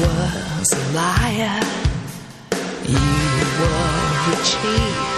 was a liar. You were the cheat.